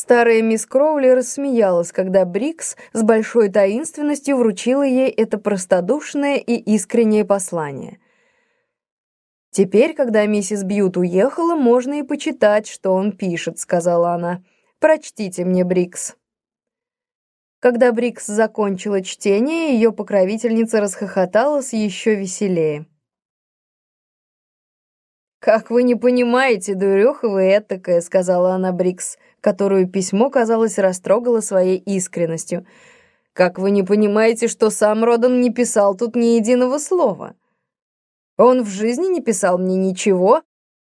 Старая мисс Кроули рассмеялась, когда Бриггс с большой таинственностью вручила ей это простодушное и искреннее послание. «Теперь, когда миссис Бьют уехала, можно и почитать, что он пишет», — сказала она. «Прочтите мне, Бриггс». Когда Бриггс закончила чтение, ее покровительница расхохоталась еще веселее. «Как вы не понимаете, дуреха вы этакая», — сказала она Брикс, которую письмо, казалось, растрогало своей искренностью. «Как вы не понимаете, что сам Родан не писал тут ни единого слова? Он в жизни не писал мне ничего,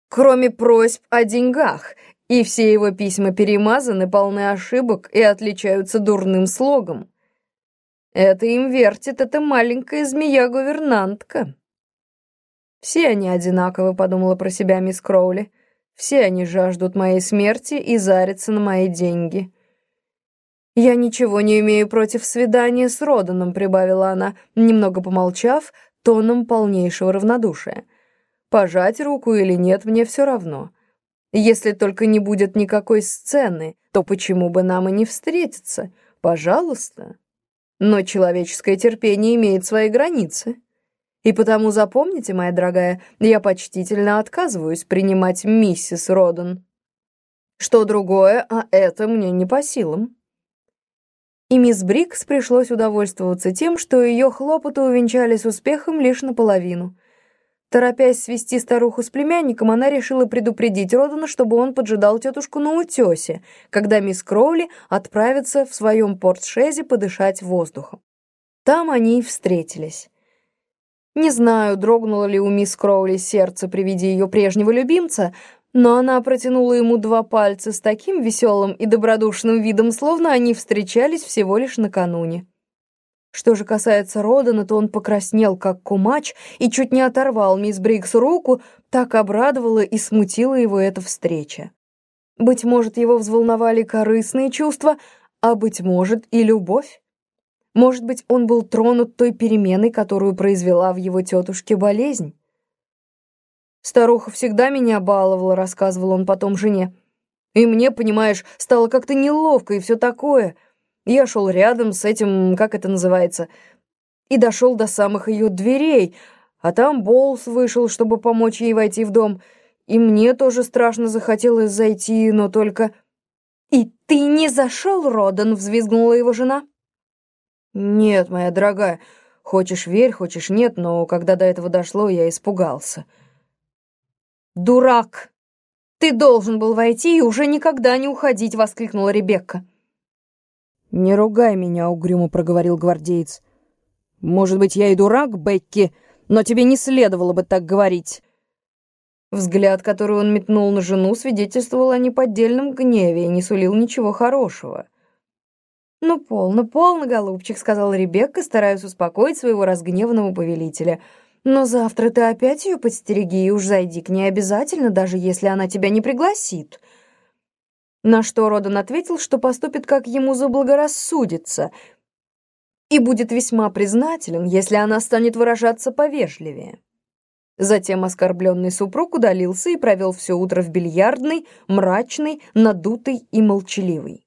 кроме просьб о деньгах, и все его письма перемазаны, полны ошибок и отличаются дурным слогом. Это им вертит эта маленькая змея-гувернантка». «Все они одинаковы», — подумала про себя мисс Кроули. «Все они жаждут моей смерти и зарятся на мои деньги». «Я ничего не имею против свидания с Роданом», — прибавила она, немного помолчав, тоном полнейшего равнодушия. «Пожать руку или нет, мне все равно. Если только не будет никакой сцены, то почему бы нам и не встретиться? Пожалуйста. Но человеческое терпение имеет свои границы». И потому запомните, моя дорогая, я почтительно отказываюсь принимать миссис Роден. Что другое, а это мне не по силам. И мисс Брикс пришлось удовольствоваться тем, что ее хлопоты увенчались успехом лишь наполовину. Торопясь свести старуху с племянником, она решила предупредить Родана, чтобы он поджидал тетушку на утесе, когда мисс Кроули отправится в своем портшезе подышать воздухом. Там они и встретились. Не знаю, дрогнуло ли у мисс Кроули сердце при виде ее прежнего любимца, но она протянула ему два пальца с таким веселым и добродушным видом, словно они встречались всего лишь накануне. Что же касается Родана, то он покраснел, как кумач, и чуть не оторвал мисс Брикс руку, так обрадовала и смутила его эта встреча. Быть может, его взволновали корыстные чувства, а, быть может, и любовь. Может быть, он был тронут той переменой, которую произвела в его тетушке болезнь? «Старуха всегда меня баловала», — рассказывал он потом жене. «И мне, понимаешь, стало как-то неловко и все такое. Я шел рядом с этим, как это называется, и дошел до самых ее дверей, а там Болс вышел, чтобы помочь ей войти в дом, и мне тоже страшно захотелось зайти, но только...» «И ты не зашел, Родан?» — взвизгнула его жена. «Нет, моя дорогая, хочешь верь, хочешь нет, но когда до этого дошло, я испугался». «Дурак! Ты должен был войти и уже никогда не уходить!» — воскликнула Ребекка. «Не ругай меня», — угрюмо проговорил гвардеец. «Может быть, я и дурак, Бекки, но тебе не следовало бы так говорить». Взгляд, который он метнул на жену, свидетельствовал о неподдельном гневе и не сулил ничего хорошего. «Ну, полно, полно, голубчик», — сказала Ребекка, стараясь успокоить своего разгневанного повелителя. «Но завтра ты опять ее подстереги и уж зайди к ней обязательно, даже если она тебя не пригласит». На что Родан ответил, что поступит, как ему заблагорассудится, и будет весьма признателен, если она станет выражаться повежливее. Затем оскорбленный супруг удалился и провел все утро в бильярдной, мрачный, надутый и молчаливый.